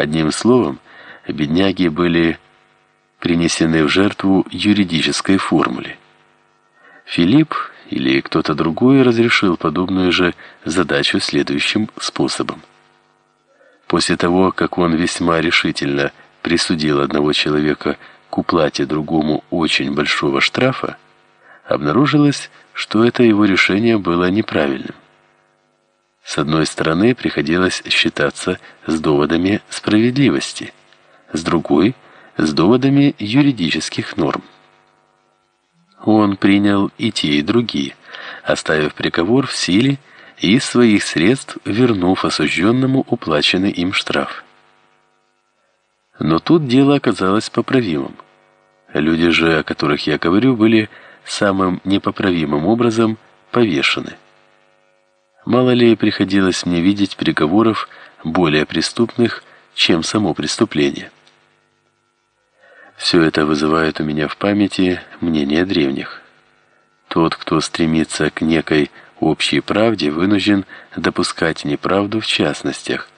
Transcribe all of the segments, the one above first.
Одним словом, бедняги были принесены в жертву юридической формуле. Филипп или кто-то другой разрешил подобную же задачу следующим способом. После того, как он весьма решительно присудил одного человека к уплате другому очень большого штрафа, обнаружилось, что это его решение было неправильным. С одной стороны, приходилось считаться с доводами справедливости, с другой с доводами юридических норм. Он принял и те, и другие, оставив приговор в силе и из своих средств вернув осужденному уплаченный им штраф. Но тут дело оказалось поправимым. Люди же, о которых я говорю, были самым непоправимым образом повешены. Мало ли приходилось мне видеть приговоров более преступных, чем само преступление. Все это вызывает у меня в памяти мнение древних. Тот, кто стремится к некой общей правде вынужден допускать неправду в частностях,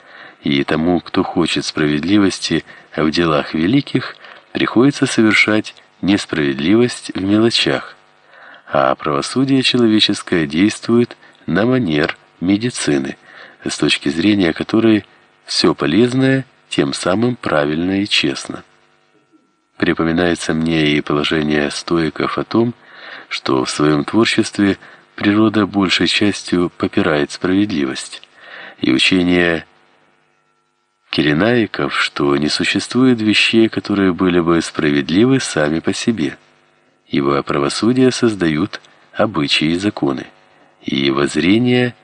и тому, кто хочет справедливости в делах великих, приходится совершать несправедливость в мелочах, а правосудие человеческое действует на манер медицины, с точки зрения которой все полезное тем самым правильно и честно. Припоминается мне и положение стоиков о том, что в своем творчестве – природа большей частью попирает справедливость. И учение Киренаиков, что не существует вещей, которые были бы справедливы сами по себе, ибо правосудие создают обычаи и законы, и воззрение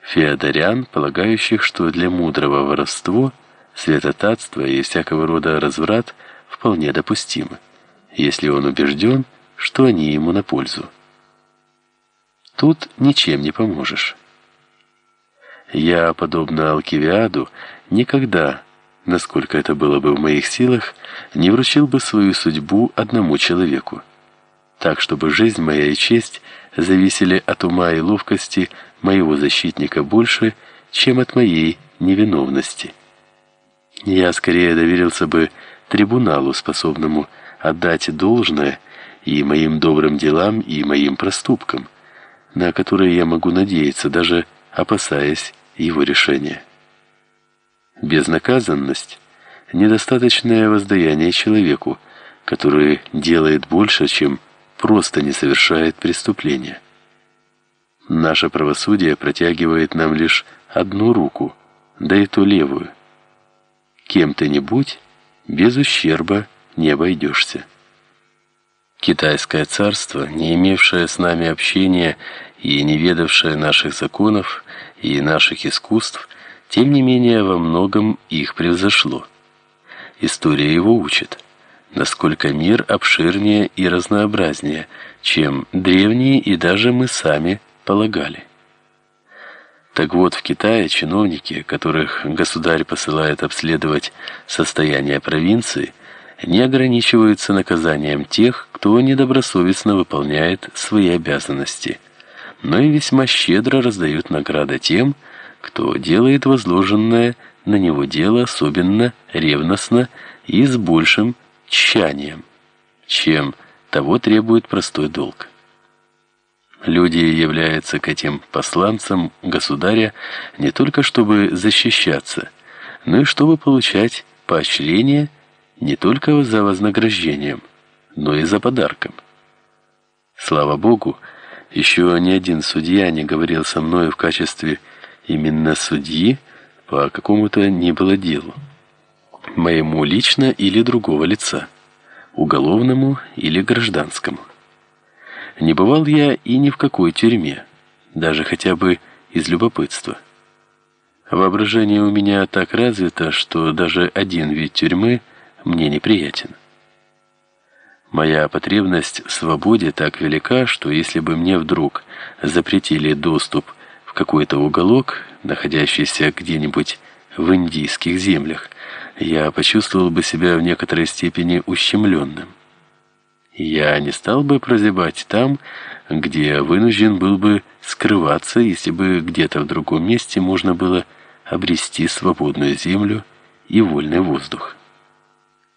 феодорян, полагающих, что для мудрого воровство, святотатство и всякого рода разврат вполне допустимы, если он убежден, что они ему на пользу. Тут ничем не поможешь. Я, подобно Алкивиаду, никогда, насколько это было бы в моих силах, не вручил бы свою судьбу одному человеку, так чтобы жизнь моя и честь зависели от ума и ловкости моего защитника больше, чем от моей невиновности. Я скорее доверился бы трибуналу, способному отдать должное и моим добрым делам, и моим проступкам, на которые я могу надеяться, даже опасаясь его решения. Безнаказанность – недостаточное воздаяние человеку, который делает больше, чем просто не совершает преступления. Наше правосудие протягивает нам лишь одну руку, да и то левую. Кем ты ни будь, без ущерба не обойдешься. Китайское царство, не имевшее с нами общения и не ведавшее наших законов и наших искусств, тем не менее во многом их превзошло. История его учит, насколько мир обширнее и разнообразнее, чем древние и даже мы сами полагали. Так вот, в Китае чиновники, которых государь посылает обследовать состояние провинции, не ограничиваются наказанием тех, кто недобросовестно выполняет свои обязанности, но и весьма щедро раздают награды тем, кто делает возложенное на него дело особенно ревностно и с большим тщанием, чем того требует простой долг. Люди являются к этим посланцам государя не только чтобы защищаться, но и чтобы получать поощрение не только за вознаграждением, но и за подарком. Слава Богу, еще ни один судья не говорил со мной в качестве именно судьи по какому-то ни было делу, моему лично или другого лица, уголовному или гражданскому. Не бывал я и ни в какой тюрьме, даже хотя бы из любопытства. Воображение у меня так развито, что даже один вид тюрьмы – мне неприятен. Моя потребность в свободе так велика, что если бы мне вдруг запретили доступ в какой-то уголок, находящийся где-нибудь в индийских землях, я почувствовал бы себя в некоторой степени ущемленным. Я не стал бы прозябать там, где вынужден был бы скрываться, если бы где-то в другом месте можно было обрести свободную землю и вольный воздух.